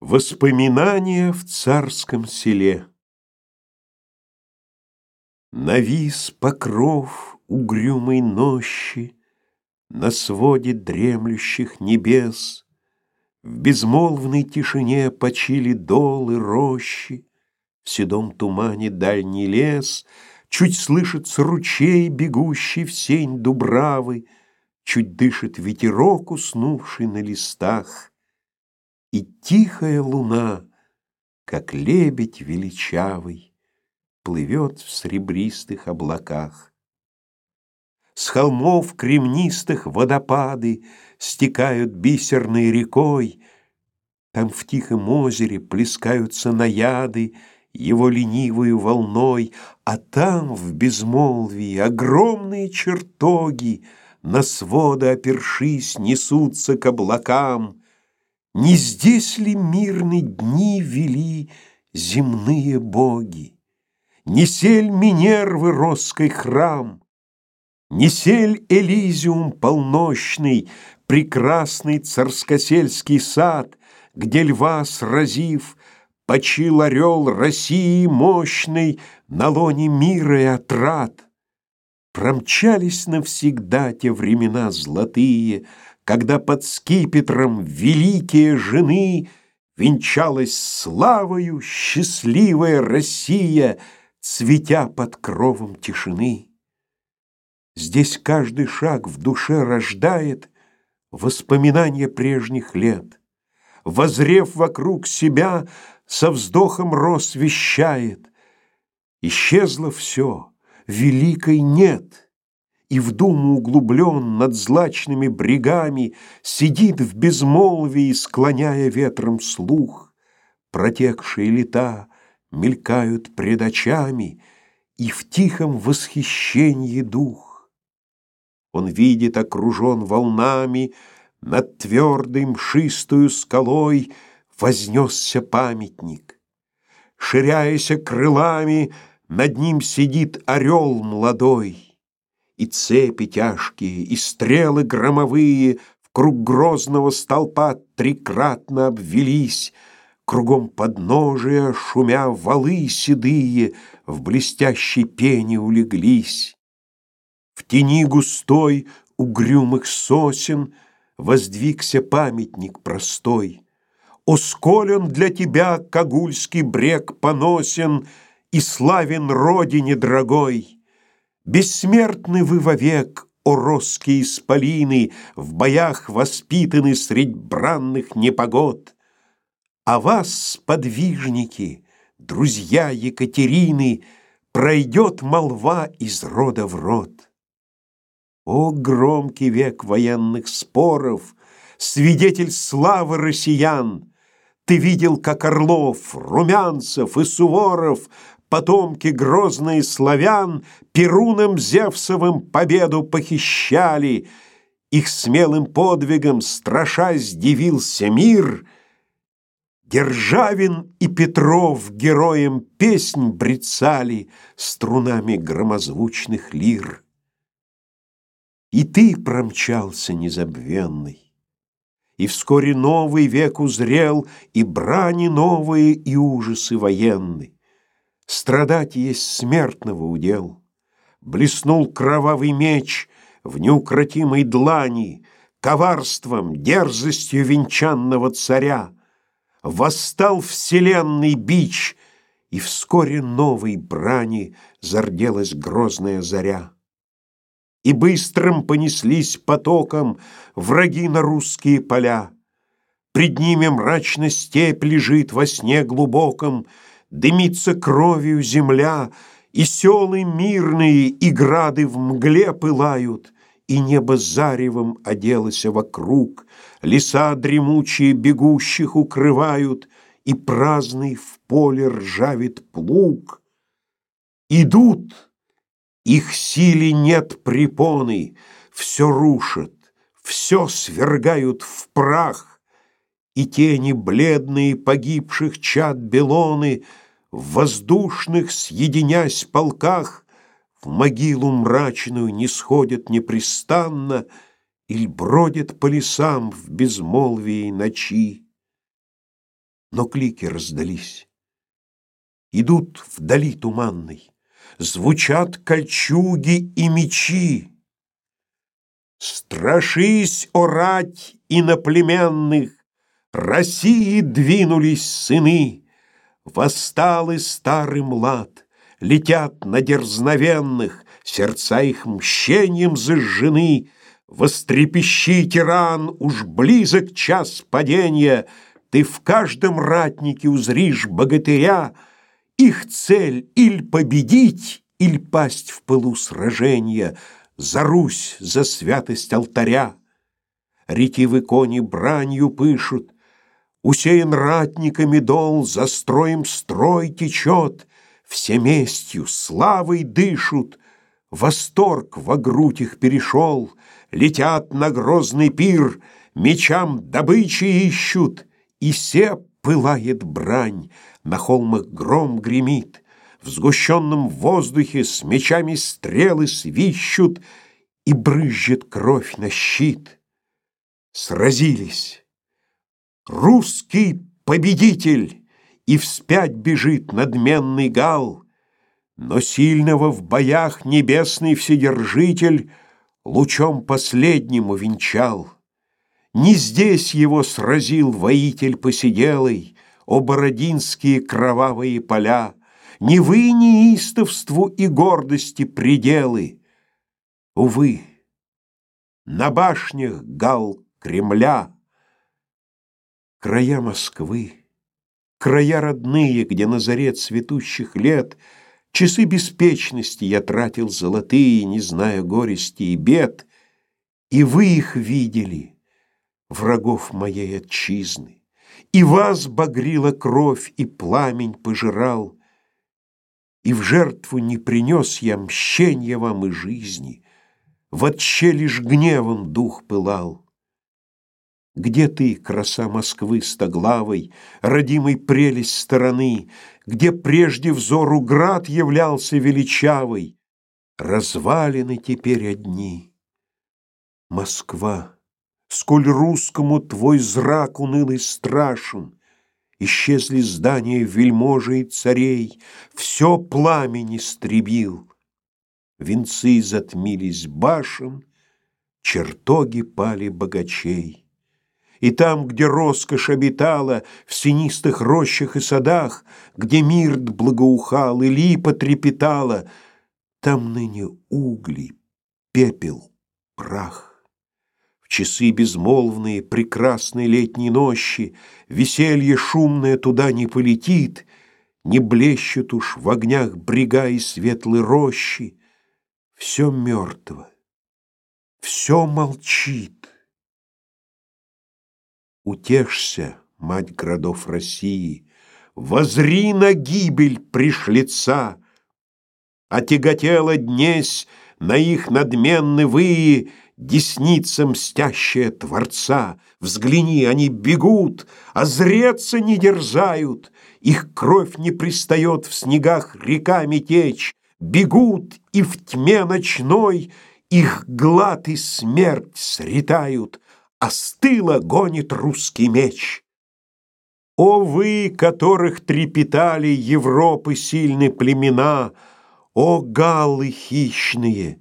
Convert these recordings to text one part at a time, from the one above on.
Воспоминания в царском селе. Навис покров угрюмой нощи На своде дремлющих небес, В безмолвной тишине почили долы, рощи, В седом тумане дальний лес, Чуть слышится ручей, бегущий в сень дубравы, Чуть дышит ветерок, уснувший на листах, и тихая луна, как лебедь величавый, Плывет в сребристых облаках. С холмов кремнистых водопады Стекают бисерной рекой, Там в тихом озере плескаются наяды Его ленивую волной, А там в безмолвии огромные чертоги На своды опершись несутся к облакам, не здесь ли мирны дни вели земные боги? Не сель Минервы роской храм, Не сель Элизиум полночный, Прекрасный царскосельский сад, Где льва сразив, почил орел России мощный На лоне мира и отрад. Промчались навсегда те времена золотые, когда под скипетром великие жены Венчалась славою счастливая Россия, Цветя под кровом тишины. Здесь каждый шаг в душе рождает Воспоминания прежних лет. Возрев вокруг себя, со вздохом рос вещает. Исчезло все, великой нет — и в думу углублен над злачными брегами Сидит в безмолвии, склоняя ветром слух. Протекшие лета мелькают пред очами, И в тихом восхищении дух. Он видит, окружен волнами, Над твердой мшистую скалой Вознесся памятник. Ширяясь крылами, Над ним сидит орел молодой. И цепи тяжкие, и стрелы громовые В круг грозного столпа трикратно обвелись, Кругом подножия, шумя валы седые, В блестящей пене улеглись. В тени густой угрюмых сосен Воздвигся памятник простой. О, сколь он для тебя, Кагульский брег, поносен И славен родине дорогой! Бессмертны вы вовек, о росские исполины, В боях воспитаны средь бранных непогод. А вас, подвижники, друзья Екатерины, Пройдет молва из рода в род. О, громкий век военных споров, Свидетель славы россиян! Ты видел, как Орлов, Румянцев и Суворов потомки грозные славян Перуном Зевсовым победу похищали, Их смелым подвигом страшась дивился мир, Державин и Петров героям песнь брецали Струнами громозвучных лир. И ты промчался незабвенный, И вскоре новый век узрел И брани новые, и ужасы военные. Страдать есть смертного удел. Блеснул кровавый меч в неукротимой длани, Коварством, дерзостью венчанного царя. Восстал вселенный бич, и вскоре новой брани Зарделась грозная заря. И быстрым понеслись потоком Враги на русские поля. Пред ними мрачно степь лежит во сне глубоком, Дымится кровью земля, и селы мирные, и грады в мгле пылают, и небо заревом оделось вокруг, леса дремучие бегущих укрывают, и праздный в поле ржавит плуг. Идут, их силе нет препоны, все рушат, все свергают в прах, и тени бледные погибших чад Белоны в воздушных, съединясь полках, в могилу мрачную не сходят непрестанно или бродят по лесам в безмолвии ночи. Но клики раздались. Идут вдали туманной, Звучат кольчуги и мечи. Страшись, о рать иноплеменных, России двинулись сыны, Восстал и старый млад, Летят на дерзновенных, Сердца их мщением зажжены, Вострепещи, тиран, уж близок час падения, Ты в каждом ратнике узришь богатыря, Их цель иль победить, иль пасть в пылу сражения, За Русь, за святость алтаря. Ретивы кони бранью пышут, Усеян ратниками дол, за строем строй течет, Все местью, славой дышут, Восторг во грудь их перешел, Летят на грозный пир, Мечам добычи ищут, И все пылает брань, На холмах гром гремит, В сгущенном воздухе С мечами стрелы свищут, И брызжет кровь на щит. Сразились. Русский победитель! И вспять бежит надменный гал, Но сильного в боях небесный вседержитель Лучом последним увенчал. Не здесь его сразил воитель посиделый, О бородинские кровавые поля, Не вы неистовству и гордости пределы. Увы, на башнях гал Кремля Края Москвы, края родные, где на заре цветущих лет Часы беспечности я тратил золотые, не зная горести и бед, И вы их видели, врагов моей отчизны, И вас багрила кровь, и пламень пожирал, И в жертву не принес я мщенья вам и жизни, В отче лишь гневом дух пылал. Где ты, краса Москвы стоглавой, родимой прелесть стороны, где прежде взору град являлся величавый, развалины теперь одни. Москва, сколь русскому твой зрак унылый страшен, исчезли здания вельможей и царей, все пламень истребил. Венцы затмились башен, чертоги пали богачей. И там, где роскошь обитала, в синистых рощах и садах, где мирт благоухал и липа трепетала, там ныне угли, пепел, прах. В часы безмолвные, прекрасной летней ночи веселье шумное туда не полетит, не блещут уж в огнях брега и светлые рощи. Все мертво, все молчит. Утешься, мать городов России, Возри на гибель пришлица, Отяготела днесь на их надменны выи Десница мстящая Творца. Взгляни, они бегут, а зреться не дерзают, Их кровь не пристает в снегах реками течь, Бегут, и в тьме ночной Их глад и смерть сретают, остыло гонит русский меч. О вы, которых трепетали Европы сильные племена, О галлы хищные,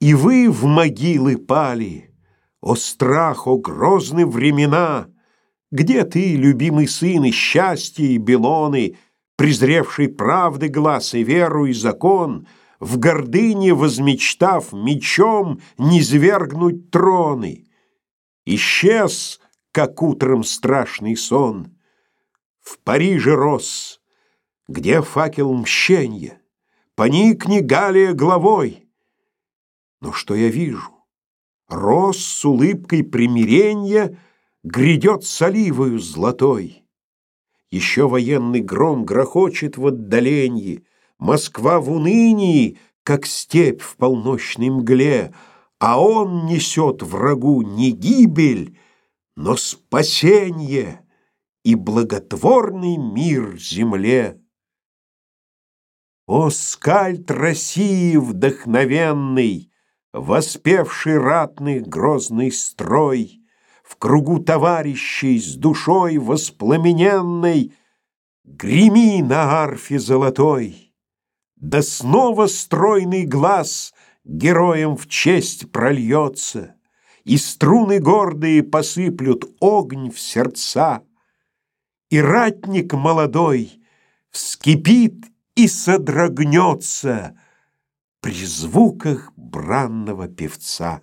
и вы в могилы пали, О страх, о грозны времена, Где ты, любимый сын, и счастье, и белоны, Презревший правды глаз и веру, и закон, В гордыне возмечтав мечом Низвергнуть троны? Исчез, как утром страшный сон. В Париже рос, где факел мщенья, Поникни, Галия, головой. Но что я вижу? Рос с улыбкой примиренья Грядет с оливою золотой. Еще военный гром грохочет в отдаленье, Москва в унынии, как степь в полночной мгле, а он несет врагу не гибель, но спасение и благотворный мир земле. О, скальд России вдохновенный, воспевший ратный грозный строй, в кругу товарищей с душой воспламененной, Греми на арфе золотой, да снова стройный глаз героям в честь прольется, И струны гордые посыплют огонь в сердца, И ратник молодой вскипит и содрогнется При звуках бранного певца.